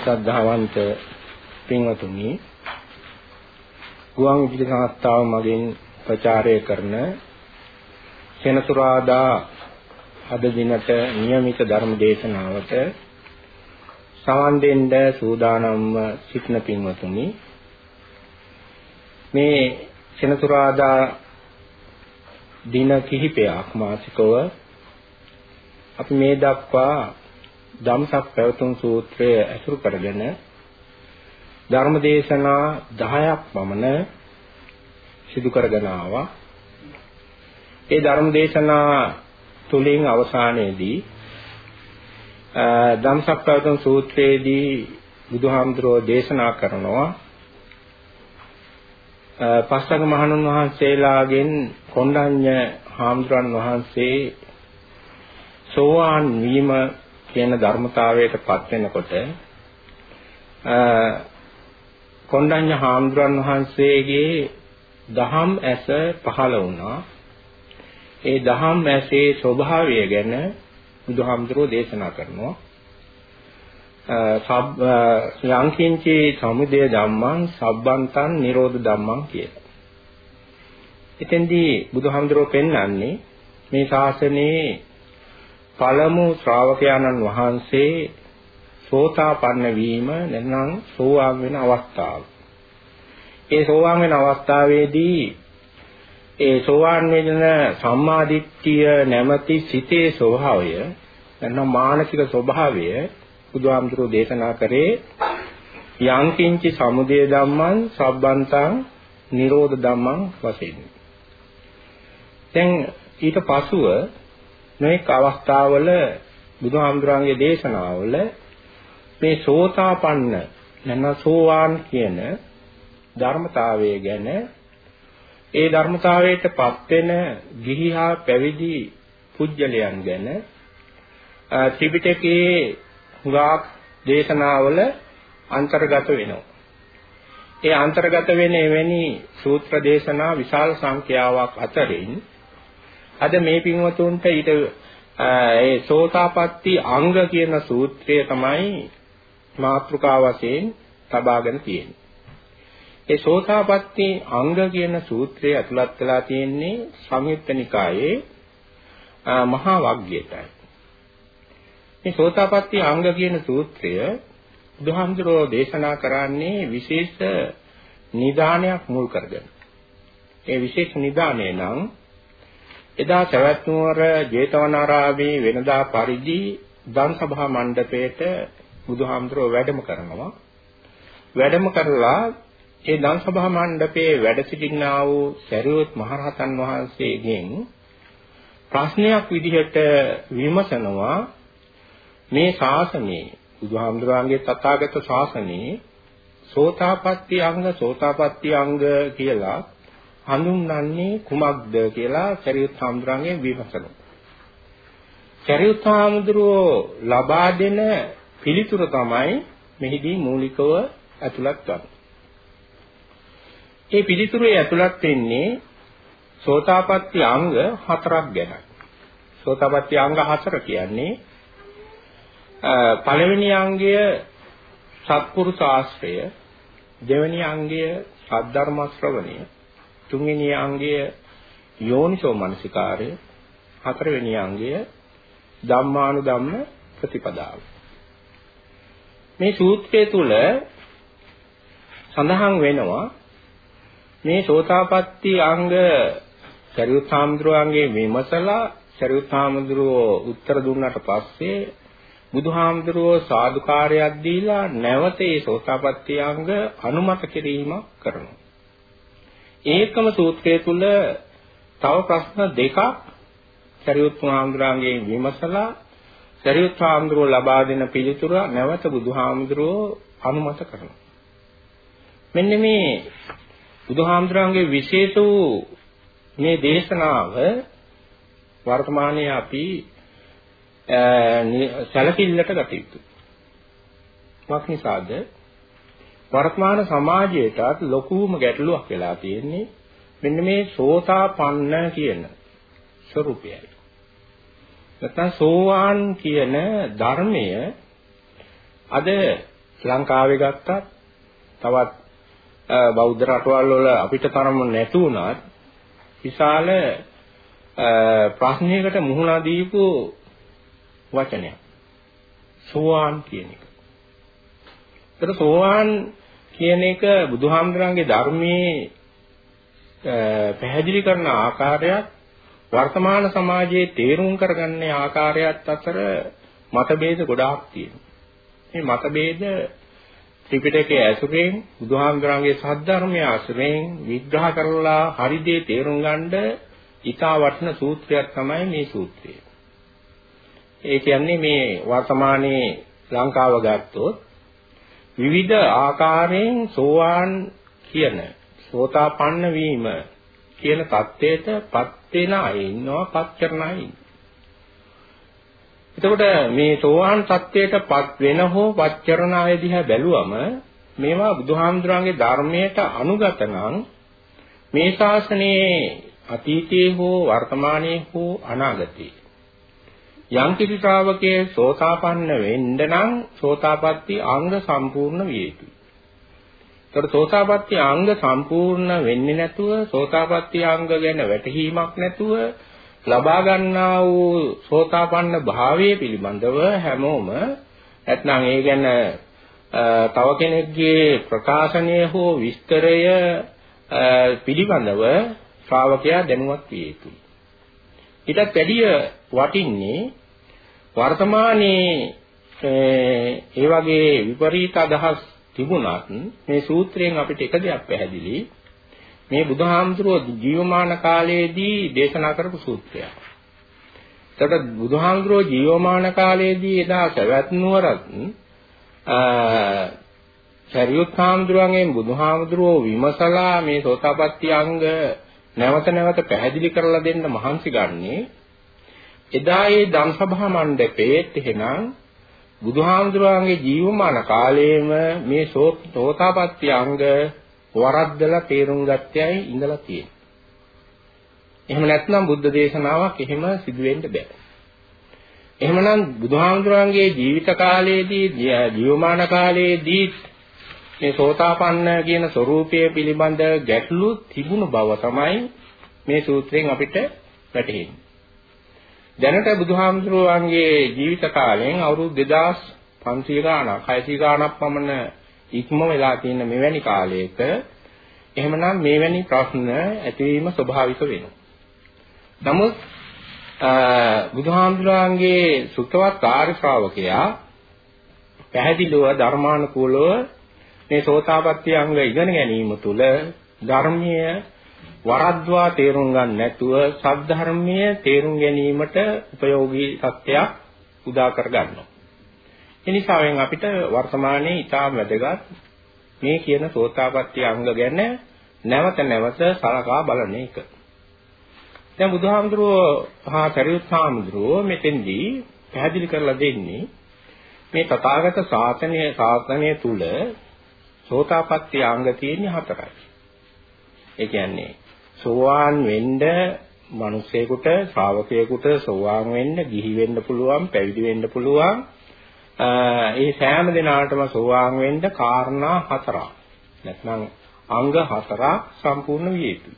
ශ්‍රද්ධාවන්ත පින්වතුනි ගුවන් විදුලි සංස්ථාව මගින් ප්‍රචාරය කරන සෙනසුරාදා අද දිනට નિયમિત ධර්ම දේශනාවට සවන් දෙන්න සූදානම්ව සිටින පින්වතුනි මේ සෙනසුරාදා දින කිහිපයක් මාසිකව අපි මේ දක්වා ධම්සක් පැවතුම් සූත්‍රය ඇසුරු කරගෙන ධර්ම දේශනා 10ක් පමණ සිදු කරගෙන ආවා. ඒ ධර්ම දේශනා තුලින් අවසානයේදී ධම්සක්කවතුන් සූත්‍රයේදී බුදුහාමුදුරෝ දේශනා කරනවා පස්වග මහණුන් වහන්සේලාගෙන් කොණ්ඩඤ්ඤ හාමුදුරන් වහන්සේ සෝවාන් වීම කියන ධර්මතාවයට පත් වෙනකොට කොණ්ඩඤ්ඤ හාමුදුරන් වහන්සේගේ දහම් ඇස පහළ වුණා ඒ දහම් ඇසේ ස්වභාවය ගැන බුදුහාමුදුරෝ දේශනා කරනවා. සබ් යංකින්චි සමුදය ධම්මං සබ්බන්තං නිරෝධ ධම්මං කියලා. එතෙන්දී බුදුහාමුදුරෝ පෙන්වන්නේ මේ ශාසනයේ පළමු ශ්‍රාවකයාණන් වහන්සේ සෝතාපන්න වීම නැත්නම් සෝවාන් වෙන අවස්ථාව. ඒ සෝවාන් වෙන අවස්ථාවේදී ඒ සෝවාන් වෙන සම්මාදිට්ඨිය නැමැති සිතේ ස්වභාවය නැත්නම් මානසික ස්වභාවය බුදුහාමුදුරෝ දේශනා කරේ යංකින්චි සමුදය ධම්මං සබ්බන්තං නිරෝධ ධම්මං වශයෙන්. දැන් ඊට පසුව මේක අවස්ථාවල බුදුහාමුදුරන්ගේ දේශනාවල මේ සෝතාපන්න නැත්නම් සෝවාන් කියන ධර්මතාවය ගැන ඒ ධර්මතාවයටපත් වෙන ගිහි හා පැවිදි පුජ්‍යලයන් ගැන ත්‍රිපිටකයේ හුඟක් දේශනාවල අන්තර්ගත වෙනවා. ඒ අන්තර්ගත වෙන එවැනි සූත්‍ර දේශනා විශාල සංඛ්‍යාවක් අතරින් අද මේ පින්වතුන්ට ඊට ඒ සෝතාපට්ටි අංග කියන සූත්‍රය තමයි මාතෘකා වශයෙන් තබාගෙන තියෙන්නේ. ඒ සෝතාපට්ටි අංග කියන සූත්‍රයේ ඇතුළත් වෙලා තියෙන්නේ සංයුත්ත නිකායේ මහා වග්ගයටයි. මේ සෝතාපට්ටි අංග කියන සූත්‍රය බුදුහාමුදුරෝ දේශනා කරන්නේ විශේෂ නිදානයක් මුල් කරගෙන. ඒ විශේෂ නිදානය නම් එදා සවැත්නුවර ජේතවනාරාමේ වෙනදා පරිදි දන් සභා මණ්ඩපයේට බුදුහාමුදුරෝ වැඩම කරනවා. වැඩම කරලා ඒ දන් සභා මණ්ඩපයේ වැඩ සිටිනා වූ සරියොත් මහරහතන් වහන්සේගෙන් ප්‍රශ්නයක් විදිහට විමසනවා මේ ශාසනයේ බුදුහාමුදුරන්ගේ තථාගත ශාසනයේ සෝතාපට්ටි අංග සෝතාපට්ටි අංග කියලා හඳුන්වන්නේ කුමක්ද කියලා සරියුත් හාමුදුරන්ගේ විමසනවා. සරියුත් හාමුදුරුවෝ ලබා දෙන පිළිතුර තමයි මෙහිදී මූලිකව ඇතුළත් වන්නේ. ඒ පිළිතුරේ ඇතුළත් වෙන්නේ සෝතාපට්ටි අංග හතරක් ගැන. සෝතාපට්ටි අංග හතර කියන්නේ පළවෙනි අංගය සත්පුරුෂ ආශ්‍රය, දෙවෙනි අංගය සද්ධර්ම ශ්‍රවණය, තුන්වෙනි අංගය යෝනිසෝ මනසිකාරය, හතරවෙනි අංගය ධම්මානුධම්ම ප්‍රතිපදාව. මේ සූත්‍රය තුල සඳහන් වෙනවා මේ සෝතාපට්ටි අංග සරියුත් හාමුදුරුවන්ගේ විමසලා සරියුත් හාමුදුරුවෝ උත්තර දුන්නාට පස්සේ බුදුහාමුදුරුවෝ සාදුකාරයක් දීලා නැවත ඒ සෝතාපට්ටි අංග අනුමත කිරීමක් කරනවා. ඒකම සූත්‍රය තුල තව ප්‍රශ්න දෙකක් සරියුත් හාමුදුරන්ගේ විමසලා සරියුත් හාමුදුරුවෝ ලබා දෙන පිළිතුර නැවත බුදුහාමුදුරුවෝ අනුමත කරනවා. මෙන්න මේ බුදුහාමුදුරන්ගේ විශේෂ වූ මේ දේශනාව වර්තමානයේ අපි සැලකිල්ලට ගත යුතුයි. මොකක් නිසාද? වර්තමාන සමාජයටත් ලොකුම ගැටලුවක් වෙලා තියෙන්නේ මෙන්න මේ සෝතාපන්න කියන ස්වરૂපයයි. නැත්නම් සෝවාන් කියන ධර්මය අද ලංකාවේ ගත්තත් තවත් බෞද්ධ රටවල් වල අපිට තරම නැතු වුණත් විශාල ප්‍රශ්නයකට මුහුණ දීපු වචනයක්. සෝවාන් කියන එක. ඒතර සෝවාන් කියන එක බුදුහාමුදුරන්ගේ ධර්මයේ පැහැදිලි කරන ආකාරයත් වර්තමාන සමාජයේ තේරුම් කරගන්න ආකාරයත් අතර මතභේද ගොඩාක් තියෙනවා. මේ මතභේද ත්‍රිපිටකයේ ඇසුරෙන් බුදුහාමුදුරන්ගේ සද්ධර්මයේ ඇසුරෙන් විග්‍රහ කරලා හරි දේ තේරුම් ගන්නද ඊටා වටින සූත්‍රයක් තමයි මේ සූත්‍රය. ඒ කියන්නේ මේ වර්තමානයේ ලංකාව ගත්තොත් විවිධ ආකාරයෙන් සෝවාන් කියන සෝතාපන්න වීම කියන தത്വයට පත් වෙන අය ඉන්නවා පත් කරන අය එතකොට මේ සෝවාන් தത്വයට පත් වෙන හෝ පත් කරන අය දිහා බැලුවම මේවා බුදුහාමුදුරන්ගේ ධර්මයට අනුගත නම් මේ ශාසනයේ අතීතයේ හෝ වර්තමානයේ හෝ අනාගතයේ යම් කිසි ශ්‍රාවකයේ සෝතාපන්න වෙන්න නම් සෝතාපට්ටි අංග සම්පූර්ණ විය යුතුයි. ඒතර සෝතාපට්ටි අංග සම්පූර්ණ වෙන්නේ නැතුව සෝතාපට්ටි අංග ගැන වැටහීමක් නැතුව ලබා ගන්නා වූ සෝතාපන්න භාවයේ පිළිබඳව හැමෝම නැත්නම් ඒ ගැන තව කෙනෙක්ගේ ප්‍රකාශනය හෝ විස්තරය පිළිබඳව ශ්‍රාවකයා දැනුවත් විය යුතුයි. ඊටත් වැඩිය වටින්නේ වර්තමානයේ ඒ වගේ විපරීත අදහස් තිබුණත් මේ සූත්‍රයෙන් අපිට එක දෙයක් පැහැදිලි මේ බුදුහාමුදුරුවෝ ජීවමාන කාලයේදී දේශනා කරපු සූත්‍රයක්. එතකොට බුදුහාමුදුරුවෝ ජීවමාන කාලයේදී එදා සවැත් නුවරත් සරියුත් හාමුදුරුවන්ගෙන් බුදුහාමුදුරුවෝ විමසලා මේ සෝතාපට්ටි අංග නැවත නැවත පැහැදිලි කරලා දෙන්න මහන්සි ගන්නේ එදා ඒ ධම්සභා මණ්ඩපයේත් එහෙනම් බුදුහාමුදුරුවන්ගේ ජීවමාන කාලයේම මේ සෝතාපට්ටි අංග වරද්දලා තේරුම් ගත්තයයි ඉඳලා තියෙන්නේ. එහෙම නැත්නම් බුද්ධ දේශනාවක් එහෙම සිදු වෙන්න බෑ. එහෙමනම් බුදුහාමුදුරන්ගේ ජීවිත කාලයේදී ජීවමාන කාලයේදී මේ සෝතාපන්න කියන ස්වરૂපය පිළිබඳ ගැටලු තිබුණු බව තමයි මේ සූත්‍රයෙන් අපිට වැටහෙන්නේ. දැනට බුදුහාමුදුරුවන්ගේ ජීවිත කාලයෙන් අවුරුදු 2500 ගාණක් 600 ගාණක් පමණ ඉක්ම වෙලා තියෙන මෙවැනි කාලයක එහෙමනම් මෙවැනි ප්‍රශ්න ඇතිවීම ස්වභාවික වෙනවා. නමුත් බුදුහාමුදුරන්ගේ සුතවත් කාර්ය ශ්‍රාවකයා පැහැදිලිව ධර්මානුකූලව මේ සෝතාපට්ටි අංග ඉගෙන ගැනීම තුළ ධර්මීය වරද්වා තේරුම් ගන්න නැතුව සද්ධර්මීය තේරුම් ගැනීමට ප්‍රයෝගී සත්‍යයක් උදා කර ගන්නවා. එනිසාවෙන් අපිට වර්තමානයේ ඊටාම වැදගත් මේ කියන සෝතාපට්ටි අංග ගැන නැවත නැවත සලකා බලන එක. දැන් බුදුහාමුදුරුවෝ පහා සරියුත් හාමුදුරුවෝ මෙතෙන්දී පැහැදිලි කරලා දෙන්නේ මේ තථාගත ශාසනය ශාසනය තුල සෝතාපට්ටි අංග තියෙන්නේ හතරයි. ඒ කියන්නේ සෝවාන් වෙන්න මිනිසෙකුට ශ්‍රාවකයෙකුට සෝවාන් වෙන්න ගිහි වෙන්න පුළුවන් පැවිදි වෙන්න පුළුවන් ඒ සෑම දිනාටම සෝවාන් වෙන්න කාරණා හතරක් නැත්නම් අංග හතරක් සම්පූර්ණ විය යුතුයි.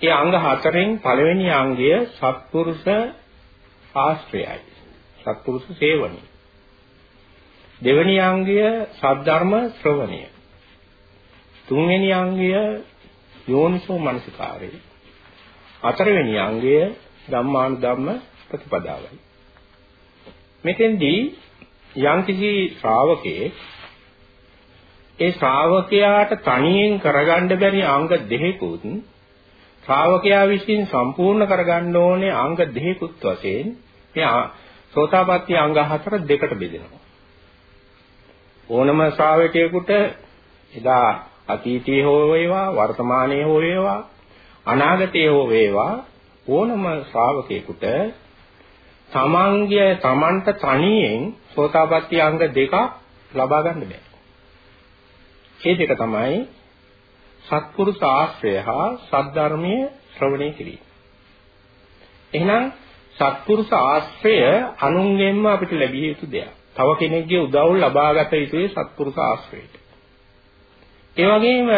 ඒ අංග හතරෙන් පළවෙනි අංගය සත්පුරුෂ ආශ්‍රයයි. සත්පුරුෂ සේවනයි. දෙවෙනි අංගය සද්ධර්ම ශ්‍රවණය. තුන්වෙනි අංගය යෝනිසෝ මනසිකාරය. හතරවෙනි අංගය ධම්මානුධම්ම ප්‍රතිපදාවයි. මෙතෙන්දී යම්කිසි ශ්‍රාවකයෙක් ඒ ශ්‍රාවකයාට තනියෙන් කරගන්න බැරි අංග දෙකකුත් ශ්‍රාවකයා විසින් සම්පූර්ණ කරගන්න ඕනේ අංග දෙකකුත් වශයෙන් මේ සෝතාපට්ටි අංග හතර දෙකට බෙදෙනවා. ඕනම ශ්‍රාවකයෙකුට එදා අතීතයේ හෝ වේවා වර්තමානයේ හෝ වේවා අනාගතයේ හෝ වේවා ඕනම ශ්‍රාවකයෙකුට තමන්ගේ තමන්ට තනියෙන් සෝතාපට්ටි අංග දෙකක් ලබා ගන්න බෑ. ඒ දෙක තමයි සත්පුරුෂ ආශ්‍රය හා සද්ධර්මයේ ශ්‍රවණය කිරීම. එහෙනම් සත්පුරුෂ ආශ්‍රය අනුන්ගෙන්ම අපිට ලැබිය යුතු දෙයක්. තව කෙනෙක්ගේ උදව් ලබාගත යුතුයි සත්පුරුෂ ආශ්‍රයයට. ඒ වගේම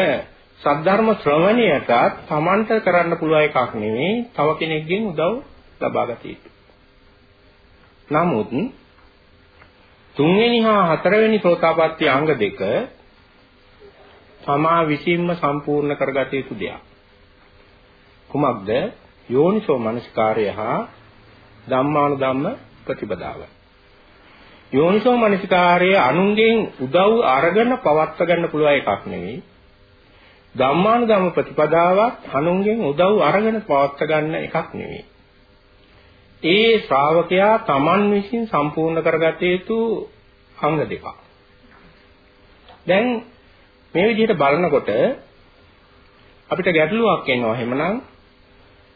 සද්ධර්ම ශ්‍රවණයටත් Tamanට කරන්න පුළුවන් එකක් නෙවෙයි තව කෙනෙක්ගෙන් උදව් ලබාගත යුතුයි. නමුත් තුන්වෙනි හා හතරවෙනි සෝතාපට්ටි අංග දෙක තමා විසින්ම සම්පූර්ණ කරගත යුතු දෙයක්. කුමක්ද? යෝනිසෝ මනස්කාරය හා ධම්මානුධම්ම ප්‍රතිපදාව. යෝනිසෝ මනස්කාරය අනුන්ගෙන් උදව් අරගෙන පවත්වා ගන්න පුළුවන් එකක් නෙවෙයි. ධම්මානුධම්ම ප්‍රතිපදාවත් අනුන්ගෙන් උදව් අරගෙන පවත්වා ගන්න එකක් නෙවෙයි. ඒ ශ්‍රාවකයා Taman විසින් සම්පූර්ණ කරගත යුතු අංග දෙකක්. දැන් මේ විදිහට බලනකොට අපිට ගැටලුවක් එනවා එහෙමනම්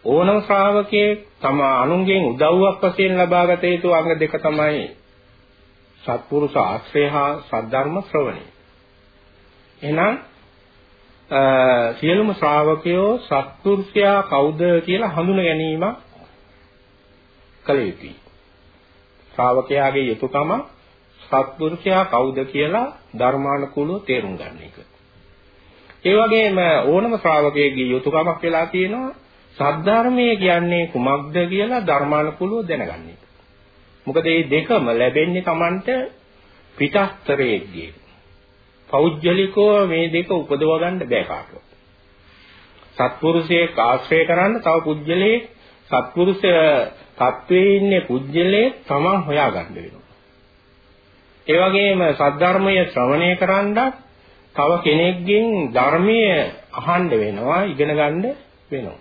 ඕනම ශ්‍රාවකයෙක් තම අනුන්ගෙන් උදව්වක් වශයෙන් ලබාගත යුතු අංග දෙක තමයි සත්පුරුෂ ආශ්‍රය හා සද්ධර්ම ශ්‍රවණය. එහෙනම් සියලුම ශ්‍රාවකයෝ සත්පුරුෂයා කවුද කියලා හඳුන ගැනීම කළ යුතුයි. ශ්‍රාවකයාගේ යුතුයකම සත්පුරුෂයා කවුද කියලා ධර්මානුකූලව තේරුම් ගන්න එක. ඒ වගේම ඕනම ශ්‍රාවකයෙකුගේ යුතුයකමක් වෙලා තියෙනවා සද්ධර්මයේ කියන්නේ කුමක්ද කියලා ධර්මානුකූලව දැනගන්න එක. මොකද මේ දෙකම ලැබෙන්නේ Tamanට පිටස්තරයේදී. පෞද්ගලිකව මේ දෙක උපදව ගන්න බෑ කාටවත්. සත්පුරුෂයෙක් ආශ්‍රය කරන්න තව පුජ්‍යලයේ සත්පුරුෂ තත්වයේ ඉන්නේ පුජ්‍යලයේ තමන් හොයාගන්න වෙනවා. ඒ වගේම සද්ධර්මය ශ්‍රවණය කරන්නත් තව කෙනෙක්ගෙන් ධර්මයේ අහන්න වෙනවා ඉගෙන ගන්න වෙනවා.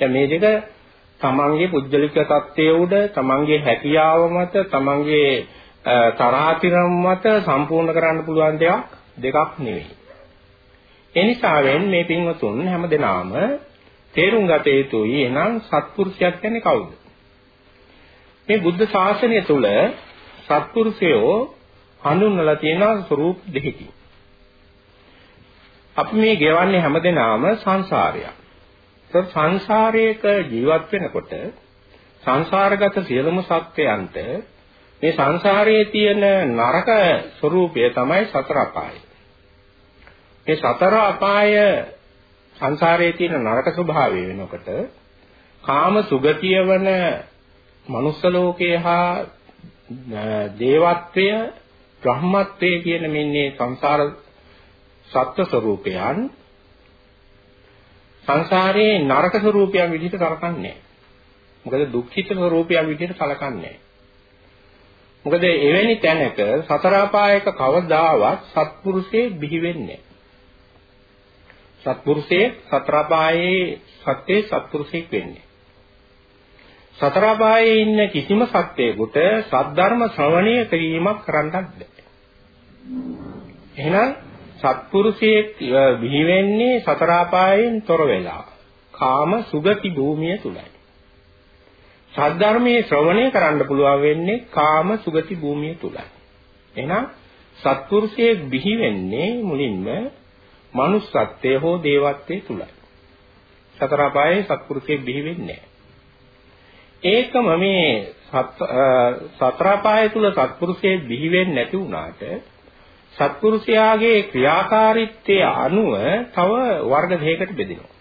දැන් මේ දෙක තමන්ගේ පුජ්‍යලික தත්ත්වයේ උඩ තමන්ගේ හැකියාව මත තමන්ගේ තරාතිරම් මත සම්පූර්ණ කරන්න පුළුවන් දෙයක් දෙකක් නෙවෙයි. ඒ නිසාවෙන් මේ පින්වතුන් හැමදෙනාම තේරුම් ගත යුතුයි එනම් සත්පුරුෂයක් කියන්නේ කවුද? මේ බුද්ධ ශාසනය තුල සත්පුරුෂයෝ හඳුන්වලා තියෙන ස්වરૂප දෙකකින්. අපි මේ ගෙවන්නේ හැමදෙනාම සංසාරයක්. ඒ සංසාරයක ජීවත් වෙනකොට සංසාරගත සියලුම සත්‍යයන්ට මේ සංසාරයේ තියෙන නරක ස්වરૂපය තමයි සතර අපාය. මේ සතර අපාය සංසාරයේ තියෙන නරක ස්වභාවය වෙනකොට කාම සුගතිය වන මනුස්ස ලෝකයේ හා දේවත්වය බ්‍රහ්මත්වය කියන මෙන්නේ සංසාර සත්‍ය ස්වરૂපයන් සංසාරේ නරක ස්වરૂපයන් විදිහට කරකන්නේ මොකද දුක්ඛිත ස්වરૂපයන් විදිහට කලකන්නේ මොකද එවැනි තැනක සතර අපායක කවදාවත් සත්පුරුෂේ බිහි වෙන්නේ සත්පුරුෂේ සතර අපායේ සත්‍යේ සත්පුරුෂෙක් වෙන්නේ සතර අපායේ ඉන්න කිසිම සත්වයකට සද්ධර්ම ශ්‍රවණය කිරීමක් කරන්නත් බෑ. එහෙනම් සත්පුරුෂයෙක් බිහි වෙන්නේ සතර අපායෙන් තොර වෙලා කාම සුගති භූමිය තුලයි. සද්ධර්මයේ ශ්‍රවණය කරන්න පුළුවන් වෙන්නේ කාම සුගති භූමිය තුලයි. එහෙනම් සත්පුරුෂයෙක් බිහි වෙන්නේ මුලින්ම manussත්වයේ හෝ දේවත්වයේ තුලයි. සතර අපායේ සත්පුරුෂයෙක් බිහි වෙන්නේ ඒකම මේ සතර අපාය තුල සත්පුරුෂයෙක් බිහි වෙන්නේ නැති වුණාට සත්පුරුෂයාගේ ක්‍රියාකාරීත්වයේ අනුව තව වර්ග දෙකකට බෙදෙනවා.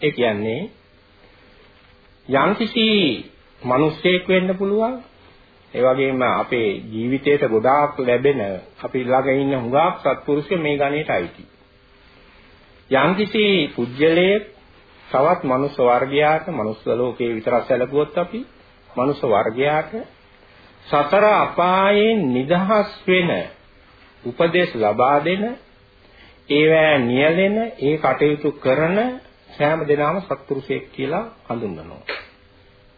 ඒ කියන්නේ යම්කිසි මිනිසෙක් වෙන්න පුළුවන් ඒ වගේම අපේ ජීවිතයට ගොඩාක් ලැබෙන අපි ළඟ ඉන්න හුඟක් සත්පුරුෂය මේ ගණේට අයිති. යම්කිසි පුජ්‍යලයේ තවත් මනුස්ස වර්ගයාට මනුස්ස ලෝකේ විතරක් සැලකුවොත් අපි මනුස්ස වර්ගයාට සතර අපායෙන් නිදහස් වෙන උපදේශ ලබා දෙන ඒවැ නියැලෙන ඒ කටයුතු කරන සෑම දෙනාම සත්පුරුෂයෙක් කියලා හඳුන්වනවා.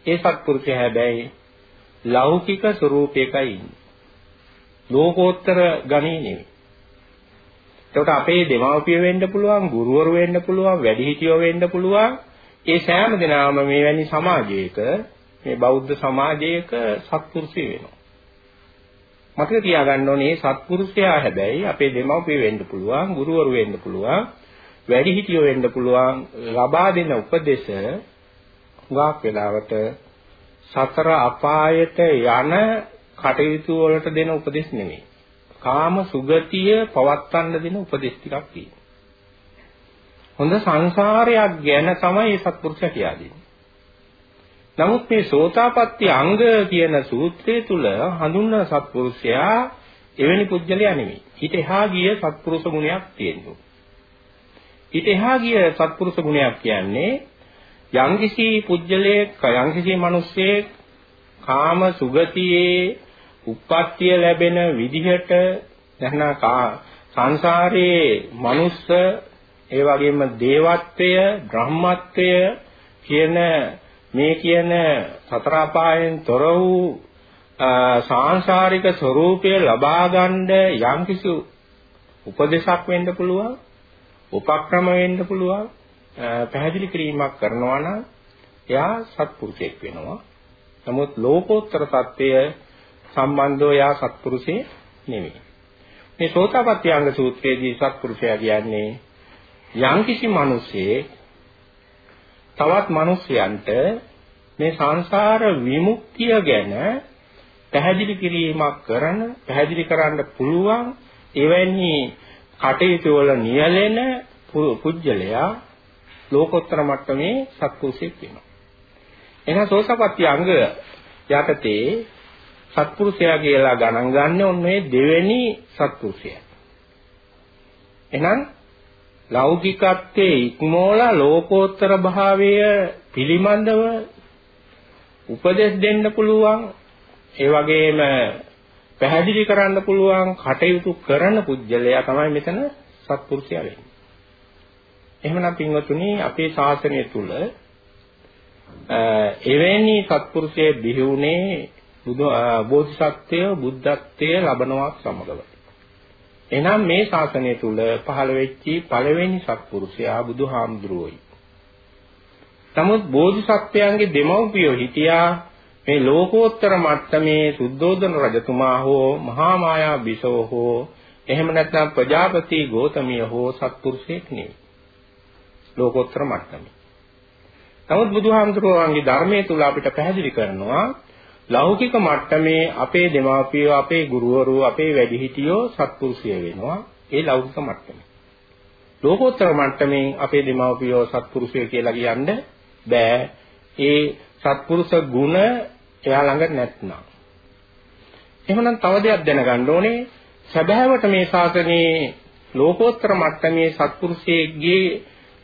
ඒ සත්පුරුෂය හැබැයි ලෞකික ස්වરૂපයකයි ඉන්නේ. ලෝකෝත්තර ගණේ නෙවෙයි. එතකොට අපේ දෙමාපිය වෙන්න පුළුවන්, ගුරුවරු වෙන්න පුළුවන්, වැඩිහිටියෝ වෙන්න පුළුවන්. ඒ සෑම දෙනාම මේ වැනි සමාජයක මේ බෞද්ධ සමාජයක සත්පුරුෂය වෙනවා. මතක තියාගන්න ඕනේ සත්පුරුෂයා හැබැයි අපේ දෙමව්පිය වෙන්න පුළුවන්, ගුරුවරු වෙන්න පුළුවන්, වැඩිහිටියෝ වෙන්න පුළුවන්. ලබා දෙන උපදේශ හුඟක් වෙලාවට සතර අපායට යන කටයුතු වලට දෙන උපදෙස් නෙමෙයි. කාම සුගතිය පවත්වන්න දෙන උපදෙස් ටිකක් තියෙනවා. හොඳ සංසාරයක් ගැන තමයි මේ සත්පුරුෂයා කියා දෙන්නේ. නමුත් මේ සෝතාපට්ටි අංග කියන සූත්‍රය තුල හඳුන්වන සත්පුරුෂයා එවැනි පුජ්‍යලයා නෙමෙයි. ඊට එහා ගිය සත්පුරුෂ ගුණයක් තියෙනවා. ඊට එහා ගිය සත්පුරුෂ ගුණයක් කියන්නේ යම්කිසි පුජ්‍යලයක් යම්කිසි මිනිස්සෙක් කාම සුගතියේ උප්පත්තිය ලැබෙන විදිහට නැත්නම් සංසාරයේ මනුස්ස ඒ වගේම දේවත්වය බ්‍රහ්මත්වය කියන මේ කියන සතර අපායෙන් තොර වූ සාංශාරික ස්වરૂපය ලබා ගන්න යම්කිසි උපදේශක් වෙන්න පුළුවන් උපක්‍රම වෙන්න පුළුවන් පැහැදිලි කිරීමක් කරනවා නම් එයා සත්පුරුෂයෙක් වෙනවා. නමුත් ලෝකෝත්තර தත්ත්වය සම්බන්ධව එයා සත්පුරුෂේ නෙමෙයි. මේ සෝතාපට්ටි අංග සූත්‍රයේදී සත්පුරුෂයා කියන්නේ යම්කිසි මිනිසෙක් තවත් මිනිසයන්ට මේ සංසාර විමුක්තිය ගැන පැහැදිලි කිරීමක් කරන පැහැදිලි කරන්න පුළුවන් එවැනි කටයුතු වල නියැලෙන පුජ්‍යලයා ලෝකෝත්තර මට්ටමේ සත්පුරුෂයෙක් වෙනවා. එහෙනම් සෝසපට්ටි අංග යටතේ සත්පුරුෂයා කියලා ගණන් ගන්න ඕනේ දෙවෙනි සත්පුරුෂයා. එහෙනම් ලෞකිකත්වයේ ඉක්මෝලා ලෝකෝත්තර භාවය පිළිබඳව උපදෙස් දෙන්න පුළුවන් ඒ වගේම පැහැදිලි කරන්න පුළුවන් කටයුතු කරන පුජ්‍යලයා තමයි මෙතන සත්පුරුෂයා වෙන්නේ. එහෙමනම් පින්වතුනි අපේ ශාසනය තුල එවැනි සත්පුරුෂයෙක් බිහි වුණේ බුදු බෝධිසත්වය බුද්ධත්වයේ ලබනවා සමගව. එහෙනම් මේ ශාසනය තුල පහළ වෙච්චි පළවෙනි සත්පුරුෂයා බුදුහාමුදුරුවෝයි. නමුත් බෝධිසත්වයන්ගේ දෙමව්පියෝ හිටියා මේ ලෝකෝත්තර මට්ටමේ සුද්ධෝදන රජතුමා හෝ මහා මායා බිසව හෝ එහෙම නැත්නම් ප්‍රජාපති ගෝතමිය හෝ සත්පුරුෂයෙක් නෙවෙයි. ලෝකෝත්තර මට්ටමේ. නමුත් බුදුහාමුදුරුවන්ගේ ධර්මයේ තුල අපිට පැහැදිලි කරනවා ලෞකික මට්ටමේ අපේ දෙමාපියෝ අපේ ගුරුවරු අපේ වැඩිහිටියෝ සත්පුරුෂය වෙනවා. ඒ ලෞකික මට්ටමේ. ලෝකෝත්තර මට්ටමින් අපේ දෙමාපියෝ සත්පුරුෂය කියලා කියන්න බෑ. ඒ සත්පුරුෂ ගුණ එයා ළඟ නැත්නම්. එහෙනම් තව දෙයක් දැනගන්න ඕනේ. සැබෑවට මේ ශාසනයේ ලෝකෝත්තර මට්ටමේ සත්පුරුෂයෙක්ගේ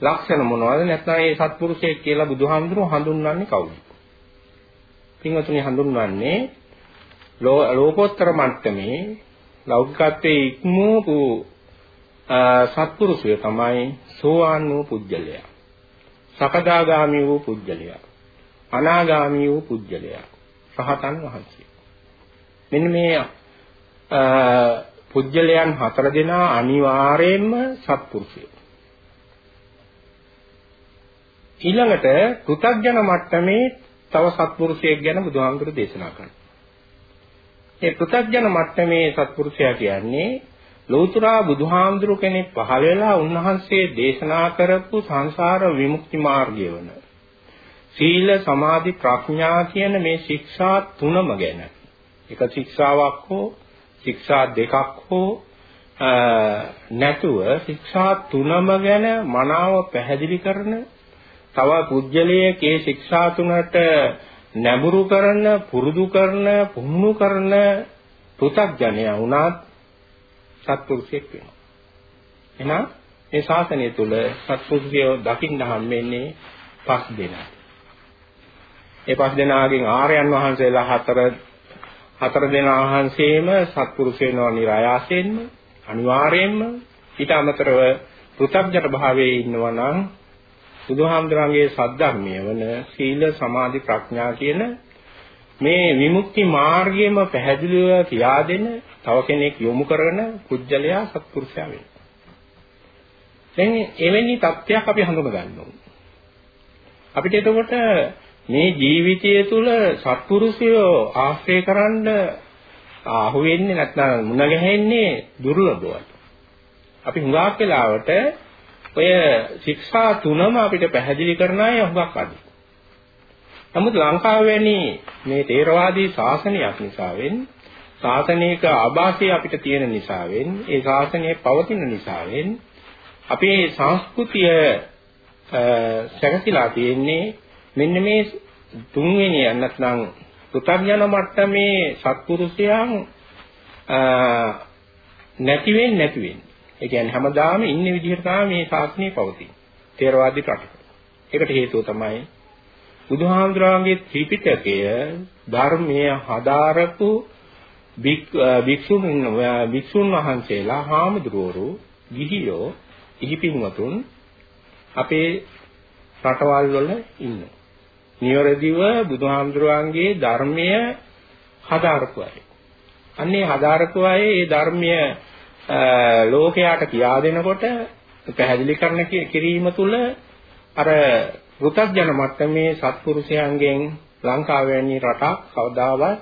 ලක්ෂණ මොනවද? නැත්නම් ඒ සත්පුරුෂයෙක් කියලා බුදුහාමුදුරුවෝ හඳුන්වන්නේ කවුද? පින්වතුනි හඳුන්වන්නේ ලෝකෝත්තර මට්ටමේ ලෞකිකත්වයේ ඉක්මවපු සත්පුරුෂය තමයි සෝවාන් වූ පුජ්‍යලයා. සකදාගාමි වූ පුජ්‍යලයා. අනාගාමි වූ පුජ්‍යලයා. රහතන් වහන්සේ. මෙන්න මේ පුජ්‍යලයන් හතර දෙනා අනිවාර්යයෙන්ම සත්පුරුෂයෝ. ඊළඟට කෘතඥ මට්ටමේ තව සත්පුරුෂයෙක් ගැන බුදුහාමුදුරු දේශනා කරනවා. ඒ පෘථග්ජන මට්ටමේ සත්පුරුෂයා කියන්නේ ලෞතර බුදුහාමුදුරු කෙනෙක් පහළ වෙලා උන්වහන්සේ දේශනා කරපු සංසාර විමුක්ති මාර්ගය වන සීල සමාධි ප්‍රඥා කියන මේ ශික්ෂා තුනම ගැන එක ශික්ෂාවක් හෝ ශික්ෂා දෙකක් හෝ නැතුව ශික්ෂා තුනම ගැන මනාව පැහැදිලි කරන තව පුජ්‍යලයේ ශික්ෂා තුනට නැඹුරු කරන පුරුදු කරන පුහුණු කරන පෘථග්ජනයා වුණත් සත්පුරුෂයෙක් වෙනවා. එහෙනම් මේ ශාසනය තුල සත්පුරුෂයෝ දකින්න හම්බෙන්නේ පස් දෙනා. ඒ පස් දෙනාගෙන් ආර්යයන් වහන්සේලා හතර හතර දෙනා වහන්සේම සත්පුරුෂයන්ව નિરાයාසයෙන්ම අනිවාර්යයෙන්ම ඊට අමතරව පෘථග්ජන භාවයේ ඉන්නවා නම් බුදුහාමුදුරන්ගේ සද්ධර්මය වන සීල සමාධි ප්‍රඥා කියන මේ විමුක්ති මාර්ගයම පැහැදිලිව කියා දෙන තව කෙනෙක් යොමු කරන කුජලයා සත්පුරුෂයා වෙනවා. දැන් එවැනි தත්ත්වයක් අපි හඳුන ගන්න ඕනේ. අපිට එතකොට මේ ජීවිතය තුළ සත්පුරුෂයෝ ආශ්‍රය කරන්න අහු වෙන්නේ නැත්නම් මුණ ගැහෙන්නේ දුර්ලභවයි. අපි හුඟක් වෙලාවට ඔය ශික්ෂා තුනම අපිට පැහැදිලි කරන අය හුඟක් අඩුයි. නමුත් ලංකාව වැනි මේ තේරවාදී ශාසනයක් නිසාවෙන් ශාසනික ආభాසය අපිට තියෙන නිසාවෙන් ඒ ශාසනය පවතින නිසාවෙන් අපේ සංස්කෘතිය සැකසීලා තියෙන්නේ මෙන්න මේ තුන්වෙනි නැත්නම් පුතඥන මට්ටමේ සත්පුරුෂයන් නැති වෙන්නේ නැති වෙන්නේ. ඒ කියන්නේ හැමදාම ඉන්න විදිහට තමයි මේ ශාසනය පවතින්නේ. තේරවාදී ප්‍රතිපද. ඒකට හේතුව තමයි බුදුහාමුදුරන්ගේ ත්‍රිපිටකය ධර්මයේ හදාරපු භික්ෂුන් භික්ෂුන් වහන්සේලා හාමුදුරුවෝ ගිහියෝ ඉහිපින්වතුන් අපේ රටවල් වල ඉන්නවා. නිවැරදිව බුදුහාමුදුරන්ගේ ධර්මය හදාරපු අය. අන්නේ හදාරපු අය ඒ ධර්මය ලෝකයට කියා දෙනකොට පැහැදිලි කරන කිරීම තුළ අර පෘථග්ජන මට්ටමේ සත්පුරුෂයන්ගෙන් ලංකාව වැනි රටක් කවදාවත්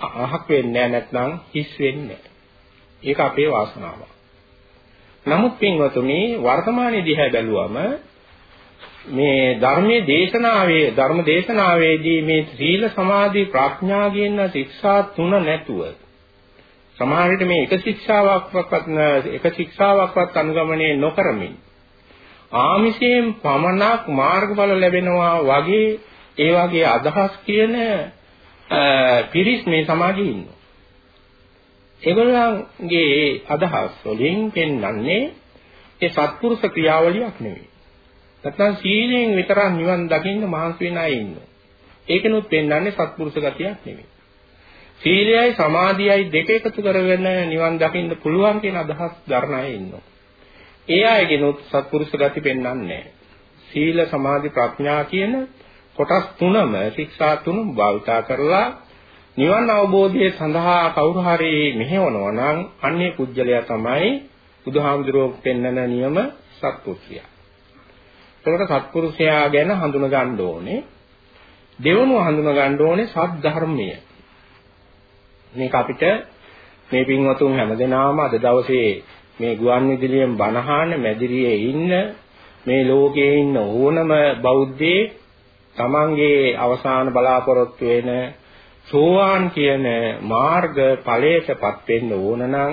අහක් වෙන්නේ නැත්නම් හිස් වෙන්නේ ඒක අපේ වාසනාවක්. නමුත් පින්වතුනි වර්තමානයේ දිහා බැලුවම මේ ධර්මයේ දේශනාවේ ධර්ම දේශනාවේදී මේ සීල සමාධි ප්‍රඥා කියන ශික්ෂා තුන නැතුව සමහර විට මේ එක ශික්ෂාවක්වත් එක ශික්ෂාවක්වත් අනුගමනය නොකරමින් ආමිෂයෙන් පමණක් මාර්ගඵල ලැබෙනවා වගේ ඒ වගේ අදහස් කියන පිරිස් මේ සමාජයේ ඉන්නවා. ඒගොල්ලන්ගේ අදහස් වලින් පෙන්වන්නේ ඒ සත්පුරුෂ ක්‍රියාවලියක් නෙවෙයි. නැත්නම් සීලයෙන් විතරක් නිවන් දකින්න මහන්සි වෙන අය ඉන්නවා. ඒකනොත් පෙන්වන්නේ සත්පුරුෂ ගතියක් නෙවෙයි. සීලයයි සමාධියයි දෙක එකතු කරගෙන නිවන් දකින්න පුළුවන් කියන අදහස් දරන අය ඉන්නවා. ඒ අයගෙනුත් සත්පුරුෂ ගති පෙන්වන්නේ සීල සමාධි ප්‍රඥා කියන කොටස් තුනම ශික්ෂා තුනම භාවිතා කරලා නිවන් අවබෝධය සඳහා කවුරු හරි මෙහෙවනවා නම් අන්නේ කුජලයා තමයි බුදුහාමුදුරුවෝ පෙන්වන නියම සත්පුරුෂයා. ඒකට සත්පුරුෂයා ගැන හඳුන ගන්න ඕනේ. දෙවනුව හඳුන ගන්න ඕනේ සත් ධර්මය. මේක අපිට මේ පින්වතුන් හැමදෙනාම අද දවසේ මේ ගුවන් විදුලියෙන් බනහන මැදිරියේ ඉන්න මේ ලෝකයේ ඉන්න ඕනම බෞද්ධයෙක් තමන්ගේ අවසාන බලාපොරොත්තු වෙන සෝවාන් කියන මාර්ග ඵලයටපත් වෙන්න ඕන නම්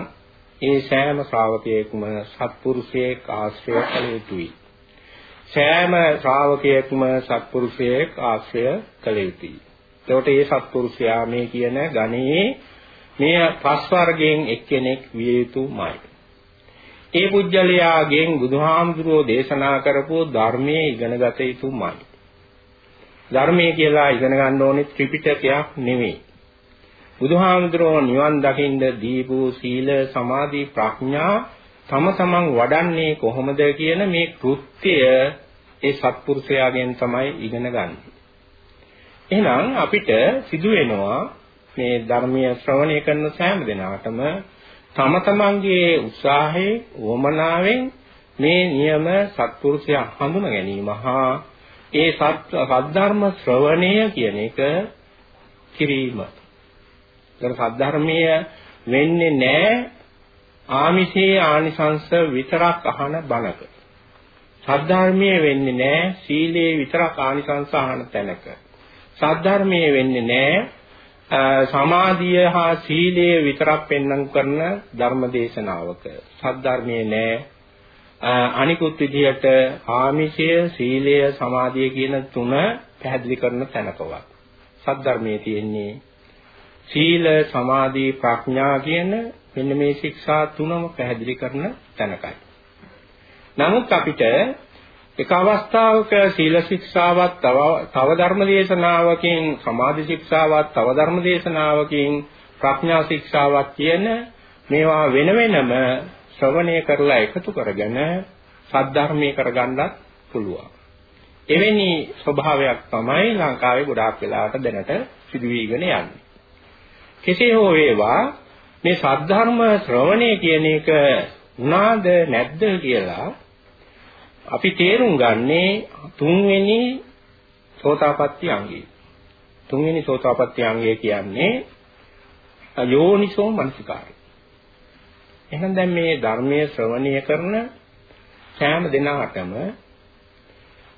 ඒ සෑම ශ්‍රාවකයෙක්ම සත්පුරුෂයෙක් ආශ්‍රය කළ යුතුයි. සෑම ශ්‍රාවකයෙක්ම සත්පුරුෂයෙක් ආශ්‍රය කළ යුතුයි. එතකොට මේ සත්පුරුෂයා මේ කියන ගණේ මේ පස් වර්ගයෙන් එක්කෙනෙක් විය යුතුමයි. ඒ පුජ්‍යලයාගෙන් බුදුහාමුදුරෝ දේශනා කරපු ධර්මයේ ඉගෙනගත යුතුමයි. ධර්මයේ කියලා ඉගෙන ගන්න ඕනේ ත්‍රිපිටකයක් නෙවෙයි. බුදුහාමුදුරෝ නිවන් දකින්න දීපු සීල සමාධි ප්‍රඥා තම තමන් වඩන්නේ කොහොමද කියන මේ කෘත්‍යය ඒ සත්පුරුෂයාගෙන් තමයි ඉගෙන ගන්න. එහෙනම් අපිට සිදු වෙනවා මේ ධර්මීය ශ්‍රවණය කරන සෑම දිනකටම තම තමන්ගේ උත්සාහයේ වමනාවෙන් මේ නියම සත්පුරුෂයා හඳුන ගැනීම හා ඒ සද්ධර්ම ශ්‍රවණය කියන එක කිරීම. ඒක සද්ධර්මීය වෙන්නේ නැහැ ආමිෂයේ ආනිසංස විතරක් අහන බණක. සද්ධර්මයේ වෙන්නේ නැහැ සීලයේ විතරක් ආනිසංස අහන තැනක. සද්ධර්මයේ වෙන්නේ නැහැ සමාධිය හා සීලය විතරක් පෙන්වන්න කරන ධර්ම දේශනාවක. සද්ධර්මයේ නැහැ අනිකුත් විදිහට ආමිෂය, සීලය, සමාධිය කියන තුන පැහැදිලි කරන තැනකවත්. සද්ධර්මයේ තියෙන්නේ සීල, සමාධි, ප්‍රඥා කියන මෙන්න මේ ශික්ෂා තුනම පැහැදිලි කරන තැනකයි. නමුත් අපිට එක අවස්ථාවක සීල ශික්ෂාවත් තව තව ධර්ම දේශනාවකින් සමාධි ශික්ෂාවත් තව ධර්ම දේශනාවකින් ප්‍රඥා ශික්ෂාවක් කියන මේවා වෙන වෙනම ශ්‍රවණය කරලා එකතු කරගෙන සද්ධර්මයේ කරගන්නත් පුළුවන්. එවැනි ස්වභාවයක් තමයි ලංකාවේ ගොඩාක් වෙලාවට දැනට සිදුවීගෙන යන්නේ. කෙසේ හෝ වේවා මේ සද්ධර්ම ශ්‍රවණය කියන එක උනාද නැද්ද කියලා අපි තේරුම් ගන්නේ තුන්වෙනි සෝතාපට්ටි අංගය. තුන්වෙනි සෝතාපට්ටි අංගය කියන්නේ යෝනිසෝ මනසිකාරය. එහෙනම් දැන් මේ ධර්මයේ ශ්‍රවණය කරන සෑම දිනකටම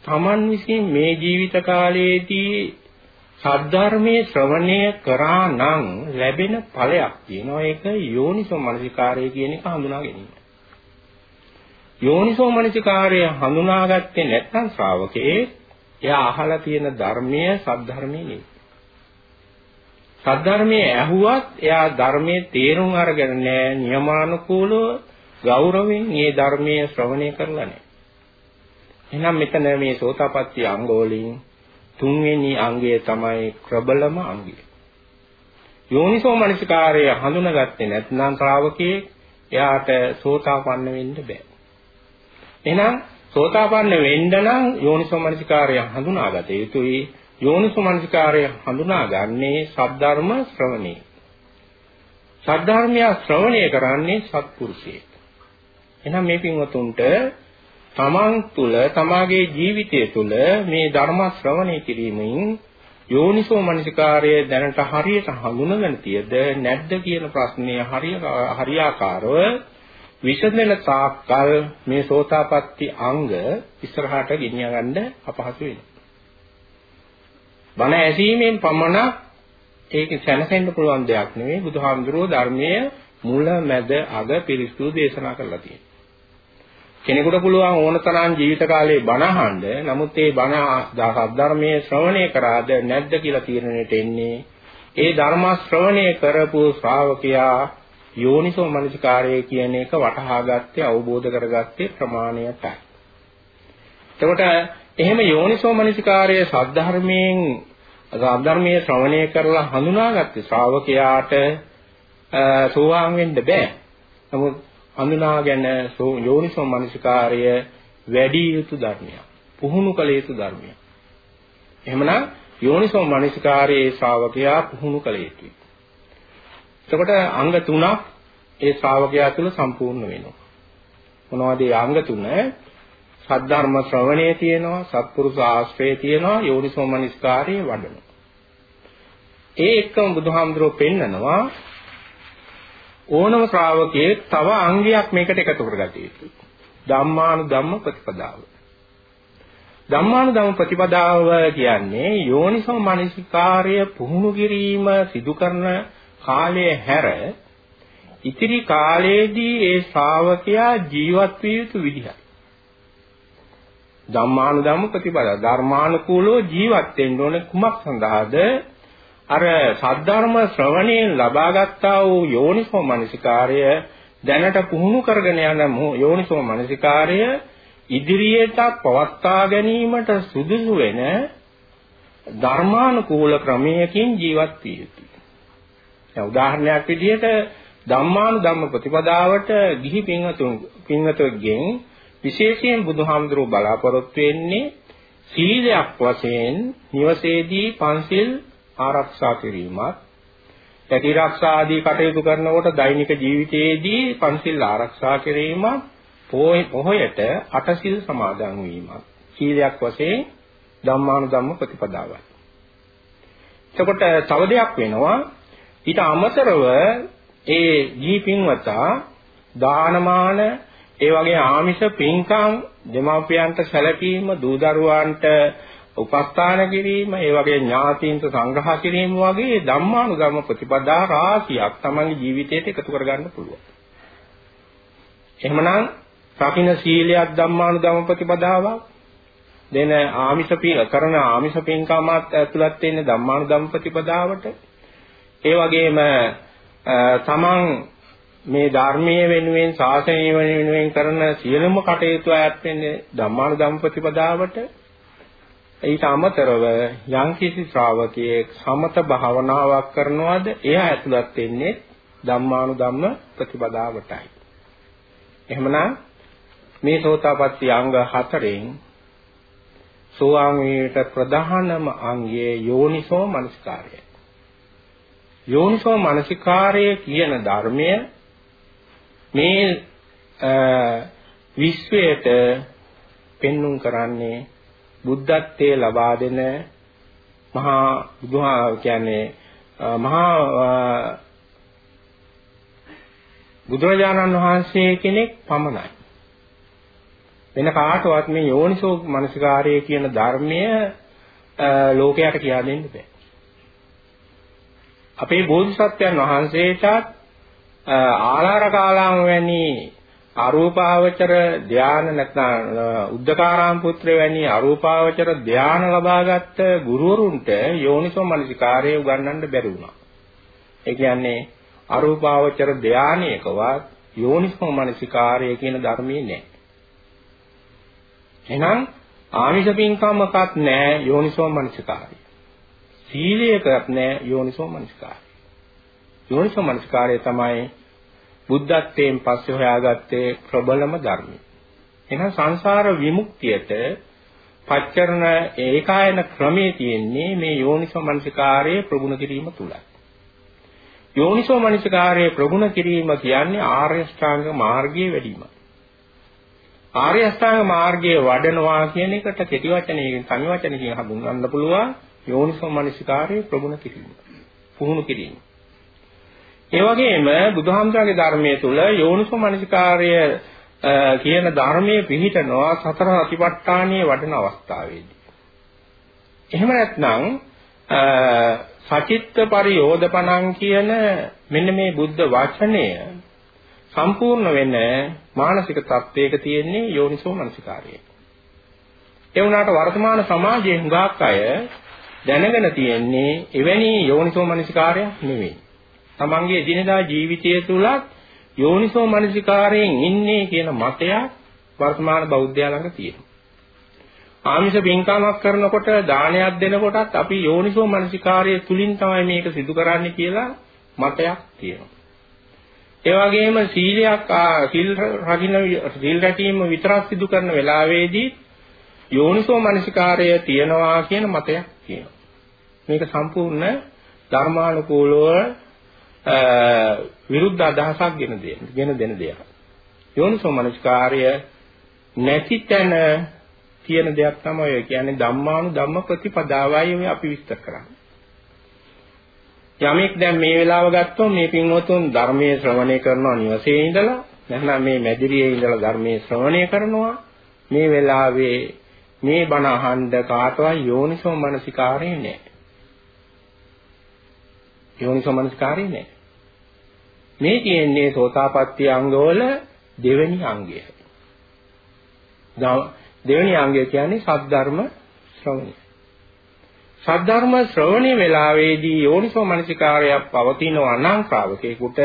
තමන් විසින් මේ ජීවිත කාලයේදී සද්ධර්මයේ ශ්‍රවණය කරා නම් ලැබෙන ඵලයක් තියෙනවා ඒක යෝනිසෝ මනසිකාරය කියන එක හඳුනා ගැනීම. යෝනිසෝ මනසිකාරය හඳුනාගත්තේ නැත්නම් ශ්‍රාවකේ එයා අහලා තියෙන ධර්මය සද්ධර්මයේ නෙවෙයි. සද්ධර්මයේ ඇහුවත් එයා ධර්මයේ තේරුම් අරගෙන නැහැ නියමානුකූලව ගෞරවයෙන් මේ ධර්මයේ ශ්‍රවණය කරලා නැහැ. එහෙනම් මෙතන මේ සෝතාපට්ටි අංගෝලින් තුන්වෙනි අංගය තමයි ප්‍රබලම අංගය. යෝනිසෝ මනසිකාරය හඳුනාගත්තේ නැත්නම් ශ්‍රාවකයේ එයාට සෝතාපන්න වෙන්න බෑ. එහෙනම් සෝතාපන්න වෙන්න නම් යෝනිසෝ මනසිකාරය හඳුනාගත යුතුයි. යෝනිසෝ මනසිකාරය හඳුනාගන්නේ සද්ධර්ම ශ්‍රවණේ. සද්ධර්මය ශ්‍රවණය කරන්නේ සත්පුරුෂයෙක්. එහෙනම් මේ පින්වතුන්ට තමන් තුළ තමාගේ ජීවිතය තුළ මේ ධර්ම ශ්‍රවණය කිරීමෙන් යෝනිසෝ මනසිකාරය දැනට හරියට හඳුනගෙන තියද නැද්ද කියන ප්‍රශ්නය හරිය හරියාකාරව විසඳන තාක්කල් මේ සෝතාපට්ටි අංග ඉස්සරහට ගෙනිය ගන්න අපහසු වෙනවා. බණ ඇසීමෙන් පමණක් ඒක සැනසෙන්න පුළුවන් දෙයක් නෙවෙයි බුදුහාමුදුරුවෝ ධර්මයේ මුල මැද අග පිරිසුදු දේශනා කරලා තියෙනවා. කෙනෙකුට පුළුවන් ඕනතරම් ජීවිත කාලේ බණ අහන්න නමුත් ඒ බණ ධර්මයේ ශ්‍රවණය කරාද නැද්ද කියලා තීරණයට එන්නේ ඒ ධර්ම ශ්‍රවණය කරපු ශ්‍රාවකයා යෝනිසෝ මනසිකාරය කියන එක වටහා ගත්තේ අවබෝධ කරගත්තේ ප්‍රමාණයටයි. එතකොට එහෙම යෝනිසෝ මනසිකාරය සද්ධර්මයෙන් සද්ධර්මයේ ශ්‍රවණය කරලා හඳුනාගත්තේ ශ්‍රාවකයාට සෝවාන් වෙන්න බෑ. නමුත් හඳුනාගෙන යෝනිසෝ මනසිකාරය වැඩි යුතු ධර්මයක්. පුහුණු කළ යුතු ධර්මයක්. එහෙමනම් යෝනිසෝ මනසිකාරයේ ශ්‍රාවකයා පුහුණු කළ යුතුයි. එතකොට අංග තුනක් ඒ ශ්‍රාවකයා තුළ සම්පූර්ණ වෙනවා. මොනවද ඒ අංග තුන? සද්ධර්ම ශ්‍රවණය තියෙනවා, සත්පුරුෂ ආශ්‍රය තියෙනවා, යෝනිසෝ මනසිකාරයේ වඩනවා. ඒ එක්කම බුදුහාමුදුරුවෝ පෙන්නනවා ඕනම ශ්‍රාවකයේ තව අංගයක් මේකට එකතු කරගatiya යුතුයි. ධම්මානුධම්ම ප්‍රතිපදාව. ධම්මානුධම්ම ප්‍රතිපදාව කියන්නේ යෝනිසෝ මනසිකාර්ය පුහුණු කිරීම සිදු කරන කාලය හැර ඉතිරි කාලයේදී ඒ ශ්‍රාවකයා ජීවත් විය යුතු විදිහයි. ධම්මානුධම්ම ප්‍රතිපදාව ධර්මානුකූලව ජීවත් වෙන්න ඕනේ කුමක් සඳහාද? අර සද්ධර්ම ශ්‍රවණයෙන් ලබාගත්තා වූ යෝනිසෝ මනසිකාර්ය දැනට පුහුණු කරගෙන යන යෝනිසෝ මනසිකාර්ය ඉදිරියට පවත්වා ගැනීමට සුදුසු වෙන ධර්මානුකූල ක්‍රමයකින් ජීවත් විය යුතුයි. දැන් උදාහරණයක් විදිහට ධම්මානුධම්ම ප්‍රතිපදාවට ගිහි පින්වතුන් පින්වතුන්ගෙන් විශේෂයෙන් බුදුහාමුදුරුව බලාපොරොත්තු වෙන්නේ සීලයක් වශයෙන් නිවසේදී පන්සිල් ආරක්ෂා කිරීමත් පැටි ආරක්ෂා ආදී කටයුතු කරනකොට දෛනික ජීවිතයේදී පන්සිල් ආරක්ෂා කිරීමත් පොහොයට අටසිල් සමාදන් වීමත් සීලයක් වශයෙන් ධම්මානුධම්ම ප්‍රතිපදාවයි. එතකොට තව දෙයක් වෙනවා ඊට අමතරව ඒ ජී පින්වතා දානමාන ඒ වගේ ආමිෂ පින්කම් දෙමාපියන්ට සැලකීම දූ දරුවන්ට උපස්ථාන කිරීම ඒ වගේ ඥාතීන්ට සංග්‍රහ කිරීම වගේ ධම්මානුගම ප්‍රතිපදා රාශියක් තමන්ගේ ජීවිතයට එකතු කරගන්න පුළුවන්. එහෙමනම් රකින්න සීලයක් ධම්මානුගම ප්‍රතිපදාවක් දෙන ආමිෂ පින් කරන ආමිෂ පින්කමත් ඇතුළත් වෙන්නේ ධම්මානුගම ප්‍රතිපදාවට. ඒ වගේම තමන් මේ ධර්මයේ වෙනුවෙන් ශාසනය වෙනුවෙන් කරන සියලුම කටයුතු අයත් වෙන්නේ ධම්මානුගම ප්‍රතිපදාවට. ඊට අමතරව යම්කිසි ශ්‍රාවකයෙක් සමත භාවනාවක් කරනවාද එය ඇතුළත් වෙන්නේ ධම්මානුධම්ම ප්‍රතිපදාවටයි. එහෙමනම් මේ සෝතාපට්ටි අංග හතරෙන් සෝවාන් වීමට ප්‍රධානම අංගයේ යෝනිසෝ මනසිකාරයයි. යෝනිසෝ මනසිකාරය කියන ධර්මය මේ විශ්වයට පෙන්눔 කරන්නේ බුද්ධත්වයේ ලබා දෙන මහා බුදුහා කියන්නේ මහා බුදුරජාණන් වහන්සේ කෙනෙක් පමණයි. වෙන කාටවත් මේ යෝනිසෝ මනසිකාරය කියන ධර්මය ලෝකයට කියා දෙන්න බෑ. අපේ බෝධිසත්වයන් වහන්සේටත් ආලාර කාලාම වැනි අරූපාවචර ධාන නැත්නම් උද්දකාරාම පුත්‍රය වැනි අරූපාවචර ධාන ලබාගත් ගුරුවරුන්ට යෝනිසෝ මනසිකාරය උගන්වන්න බැරි වුණා. ඒ කියන්නේ අරූපාවචර ධානයකවත් යෝනිසෝ මනසිකාරය කියන ධර්මයේ නැහැ. එහෙනම් ආමිෂ පින්කමකත් නැහැ යෝනිසෝ මනසිකාරය. සීලයකත් නැහැ යෝනිසෝ මනසිකාරය. යෝනිසෝ මනසිකාරය තමයි බුද්ධත්වයෙන් පස්සේ හොයාගත්තේ ප්‍රබලම ධර්මය. එහෙනම් සංසාර විමුක්තියට පච්චරණ ඒකායන ක්‍රමයේ තියෙන්නේ මේ යෝනිසෝ මනසිකාරයේ ප්‍රගුණ කිරීම තුලයි. යෝනිසෝ මනසිකාරයේ ප්‍රගුණ කිරීම කියන්නේ ආර්ය ශ්‍රාංග මාර්ගයේ වැඩිම. ආර්ය ශ්‍රාංග මාර්ගයේ වඩනවා කියන එකට කෙටි වචනයකින් සං වචනකින් හඳුන්වන්න පුළුවන් යෝනිසෝ මනසිකාරයේ ප්‍රගුණ කිරීම. පුහුණු කිරීම. ඒ වගේම බුදුහාමුදුරගේ ධර්මයේ තුල යෝනිසෝ මනසිකාර්ය කියන ධර්මයේ පිහිටනවා සතර අතිපට්ඨානීය වඩන අවස්ථාවේදී. එහෙම නැත්නම් සචිත්ත පරියෝධපණං කියන මෙන්න මේ බුද්ධ වචනය සම්පූර්ණ වෙන මානසික තත්වයක තියෙන්නේ යෝනිසෝ මනසිකාරය. ඒ වුණාට වර්තමාන සමාජයේ හුඟක් අය දැනගෙන තියෙන්නේ එවැනි යෝනිසෝ මනසිකාරයක් නෙවෙයි. තමන්ගේ එදිනෙදා ජීවිතය තුලත් යෝනිසෝ මනසිකාරයෙන් ඉන්නේ කියන මතයක් වර්තමාන බෞද්ධයා ළඟ තියෙනවා. ආමිෂ පින්කමක් කරනකොට දානයක් දෙනකොටත් අපි යෝනිසෝ මනසිකාරය තුලින් තමයි මේක සිදු කරන්නේ කියලා මතයක් තියෙනවා. ඒ වගේම සීලයක් සීල් රකින්න සීල් රැකීම විතරක් සිදු කරන වෙලාවේදී යෝනිසෝ මනසිකාරය තියනවා කියන මතයක් තියෙනවා. මේක සම්පූර්ණ ධර්මානුකූලව විරුද්ධ අදහසක් ගෙන දෙන ගෙන දෙන දෙයක්. යෝනිසෝ මනස්කාරය නැති තැන තියෙන දෙයක් තමයි ඔය කියන්නේ ධම්මානු ධම්ම ප්‍රතිපදාවයි ඔය අපි විස්තර කරන්නේ. යමෙක් දැන් මේ වෙලාව ගත්තොත් මේ පින්වතුන් ධර්මයේ ශ්‍රවණය කරනවා නිවසේ ඉඳලා නැත්නම් මේ මැදිරියේ ඉඳලා ධර්මයේ ශ්‍රවණය කරනවා මේ වෙලාවේ මේ බණ අහන්න කාටවත් යෝනිසෝ මනසිකාරය නැහැ. යෝනිසමනස්කාරය නෑ. මේ තියෙන්නේ සෝතාපට්ටි අංගවල දෙවෙනි අංගයයි. දෙවෙනි අංගය කියන්නේ සද්ධර්ම ශ්‍රවණය. සද්ධර්ම ශ්‍රවණේ වෙලාවේදී යෝනිසෝ මනසිකාරයක් පවතිනවා නම් ශ්‍රාවකේකට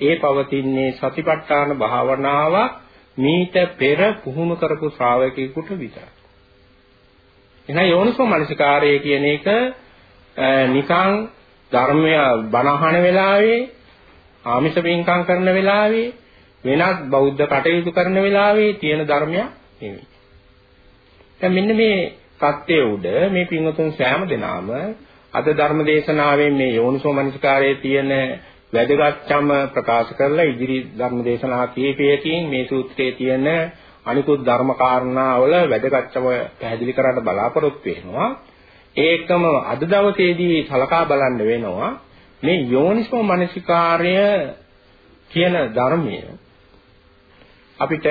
ඒ පවතින්නේ සතිපට්ඨාන භාවනාවක් මීට පෙර පුහුණු කරපු ශ්‍රාවකේකට විතරයි. එහෙනම් යෝනිසෝ මනසිකාරය කියන එක නිකං ධර්මය බණහන වෙලාවේ ආමිෂ පින්කම් කරන වෙලාවේ වෙනත් බෞද්ධ කටයුතු කරන වෙලාවේ තියෙන ධර්මයක් නෙවෙයි. දැන් මෙන්න මේ தත්ත්වයේ උඩ මේ පින්වතුන් සෑම දෙනාම අද ධර්ම දේශනාවෙන් මේ යෝනිසෝ මනසිකාරයේ තියෙන වැදගත්කම ප්‍රකාශ කරලා ඉදිරි ධර්ම දේශනා කීපයකින් මේ සූත්‍රයේ තියෙන අනිකුත් ධර්ම කාරණාවල වැදගත්කම පැහැදිලි කරන්න බලාපොරොත්තු වෙනවා. ඒකම අද දවසේදී සලකා බලන්න වෙනවා මේ යෝනිසෝ මනසිකාර්ය කියන ධර්මය අපිට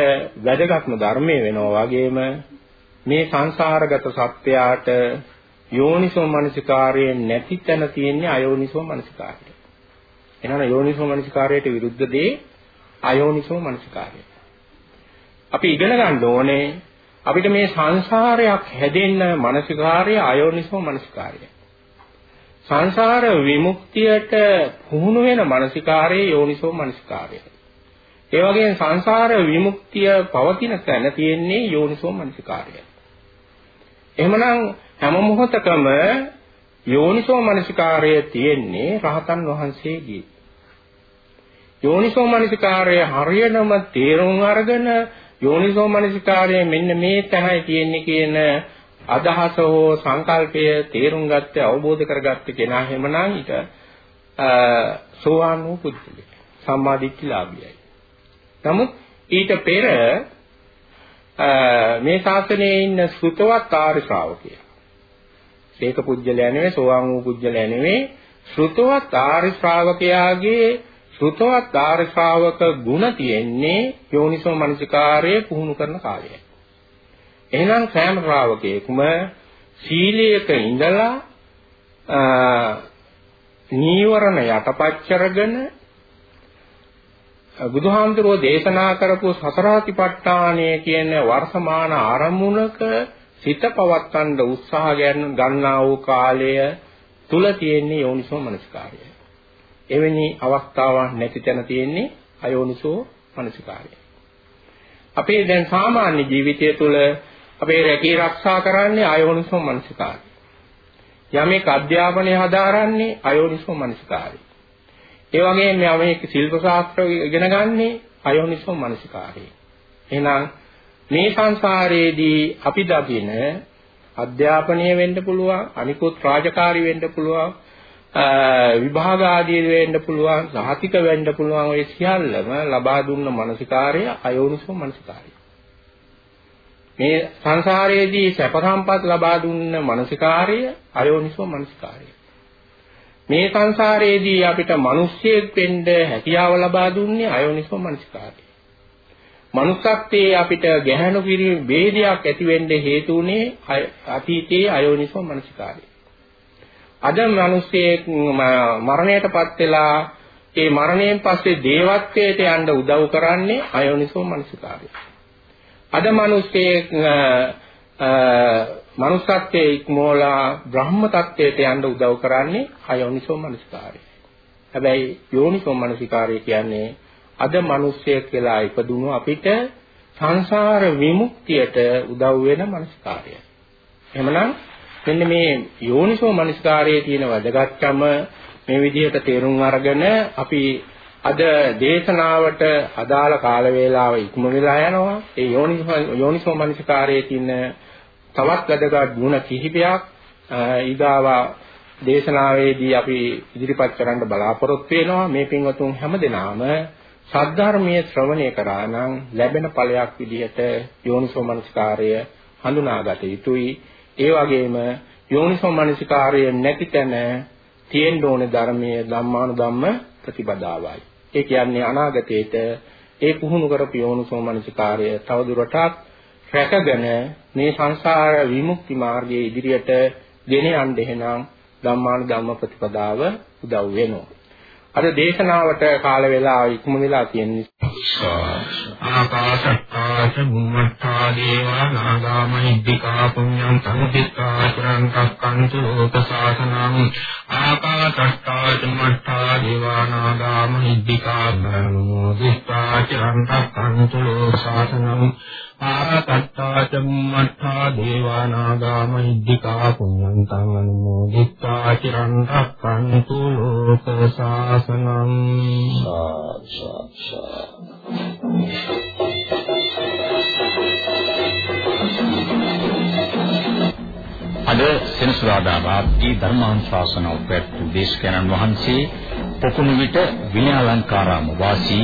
වැදගත්ම ධර්මයේ වෙනවා වගේම මේ සංසාරගත සත්‍යයට යෝනිසෝ මනසිකාරයේ නැති තැන තියෙන්නේ අයෝනිසෝ මනසිකාරය. එහෙනම් යෝනිසෝ මනසිකාරයට විරුද්ධ දේ අයෝනිසෝ මනසිකාරය. අපි ඉගෙන ගන්න ඕනේ අපිට මේ සංසාරයක් හැදෙන්න මනසිකාරය අයෝනිසෝ මනසිකාරය. සංසාර විමුක්තියට පුහුණු වෙන මනසිකාරයේ යෝනිසෝ මනසිකාරය. ඒ වගේම සංසාර විමුක්තිය පවතින තැන තියෙන්නේ යෝනිසෝ මනසිකාරය. එහෙමනම් හැම මොහොතකම යෝනිසෝ මනසිකාරය තියෙන්නේ රහතන් වහන්සේගේ. යෝනිසෝ මනසිකාරය හරියටම තේරුම් අරගෙන යෝනිසෝ මනසිකාරය මෙන්න මේ තැනයි තියෙන්නේ කියන අදහස හෝ සංකල්පය තේරුම් ගත්තේ අවබෝධ කරගත්තේ කෙනා හැමනම් ඊට සෝවාන් වූ පුද්ගලයෙක් සම්මාදිට්ඨිලාභියයි. නමුත් ඊට පෙර මේ ශාසනයේ ඉන්න සෘතවත් ආර්ය ශ්‍රාවකයා. ඒක පුජ්‍යලයා නෙවෙයි සෝවාන් වූ පුජ්‍යලයා නෙවෙයි සෘතවත් ආර්ය ශ්‍රාවකයාගේ සෘතවත් ආර්ය ශ්‍රාවක ගුණ තියෙන්නේ යෝනිසෝ මනසිකාරයේ පුහුණු කරන කාලයයි. එහෙනම් සෑම ශ්‍රාවකයෙකුම සීලයක ඉඳලා නීවරණ යටපත් කරගෙන බුදුහාමුදුරෝ දේශනා කරපු සතරාතිපට්ඨානය කියන වර්තමාන ආරමුණක සිත පවත්වන්න උත්සාහ ගන්නා වූ කාලය තුල තියෙන යෝනිසෝ මනසිකාරය. එවැනි අවස්ථාවක් නැති තැන තියෙන්නේ අයෝනිසෝ මනසිකාරය. අපේ දැන් සාමාන්‍ය ජීවිතය තුළ අපේ රැකී ආරක්ෂා කරන්නේ අයෝනිසෝ මනසිකාරය. යමෙක් අධ්‍යාපනය හදාරන්නේ අයෝනිසෝ මනසිකාරය. ඒ වගේම යමෙක් ශිල්ප ශාස්ත්‍ර ඉගෙන ගන්නේ අයෝනිසෝ මනසිකාරය. එහෙනම් මේ සංසාරයේදී අපි දකින අධ්‍යාපනය වෙන්න පුළුවන් අනිකුත් රාජකාරී වෙන්න පුළුවන් විභාග ආදී වෙන්න පුළුවන් සහතික වෙන්න පුළුවන් ඔය සියල්ලම ලබා දුන්න මානසිකාර්ය අයෝනිසෝ මානසිකාර්ය. මේ සංසාරයේදී සැප සම්පත් ලබා දුන්න මානසිකාර්ය අයෝනිසෝ මානසිකාර්ය. මේ සංසාරයේදී අපිට මිනිස්සෙක් වෙන්න හැකියාව ලබා දුන්නේ අයෝනිසෝ මානසිකාර්ය. මනුස්සත්වයේ අපිට ගැහැණු කිරීම ભેදයක් ඇති වෙන්න හේතු උනේ අතීතයේ අයෝනිසෝ මානසිකාර්ය. අද මිනිස්සෙක් මරණයටපත් වෙලා ඒ මරණයෙන් පස්සේ දේවත්වයට යන්න උදව් කරන්නේ අයෝනිසෝ මනසිකාරය. අද මිනිස්සෙක් මනුස්සත්වයේ ඉක්මෝලා බ්‍රහ්ම තත්වයට යන්න උදව් කරන්නේ අයෝනිසෝ මනසිකාරය. හැබැයි යෝනිසෝ මනසිකාරය කියන්නේ අද මිනිස්සෙක් කියලා ඉපදුණු අපිට සංසාර විමුක්තියට උදව් වෙන මනසිකාරය. එහෙමනම් මෙන්න මේ යෝනිසෝ මනස්කාරයේ තියෙන වැදගත්කම මේ විදිහට තේරුම් අරගෙන අපි අද දේශනාවට අදාළ කාල වේලාව ඉක්ම වෙලා යනවා. ඒ යෝනිසෝ යෝනිසෝ මනස්කාරයේ තියෙන තවත් වැදගත් ගුණ කිහිපයක් ඊගාව දේශනාවේදී අපි ඉදිරිපත් කරන්න බලාපොරොත්තු වෙනවා. මේ පින්වතුන් හැමදෙනාම සද්ධර්මයේ ශ්‍රවණය කරා නම් ලැබෙන ඵලයක් විදිහට යෝනිසෝ මනස්කාරය හඳුනාගත යුතුයි. ඒ වගේම යෝනිසෝ මනසිකාරය නැති තැන තියෙන්න ඕනේ ධර්මයේ ධම්මානුධම්ම ප්‍රතිපදාවයි. ඒ කියන්නේ අනාගතයේට ඒ පුහුණු කරපු යෝනිසෝ මනසිකාරය තවදුරටත් රැකගෙන මේ සංසාර විමුක්ති මාර්ගයේ ඉදිරියට ගෙන යන්න එහෙනම් ධම්මානුධම්ම ප්‍රතිපදාව උදව් වෙනවා. අද දේශනාවට කාල වේලා ඉක්ම වෙලා තියෙන නිසා. ආකාශත්තාස බුම්මත්තා දේවා නාගාමහිද්దికා පුඤ්ඤං සම්පිතා චරන්තක්කන්තු ලෝක සාසනං ආකාශත්තාස බුම්මත්තා දේවා නාගාමහිද්దికා නමෝ දිස්සා චරන්තක්කන්තු ලෝක සාසනං ආකත්තා චම්මත්තා දේවානාගා මහිද්దికා පුඤ්ඤන්තං අනුමෝදිත්වා චිරන් රක්ඛන්තු ලෝක සාසනං අද සෙනසුරාදා රාත්‍රී ධර්මානුශාසනාව පැවැත්වූ දේශකයන්න් වහන්සේ පොකුණු විට විනයාලංකාරාම වාසී